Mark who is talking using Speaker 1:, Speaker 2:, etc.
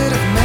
Speaker 1: opposite of man.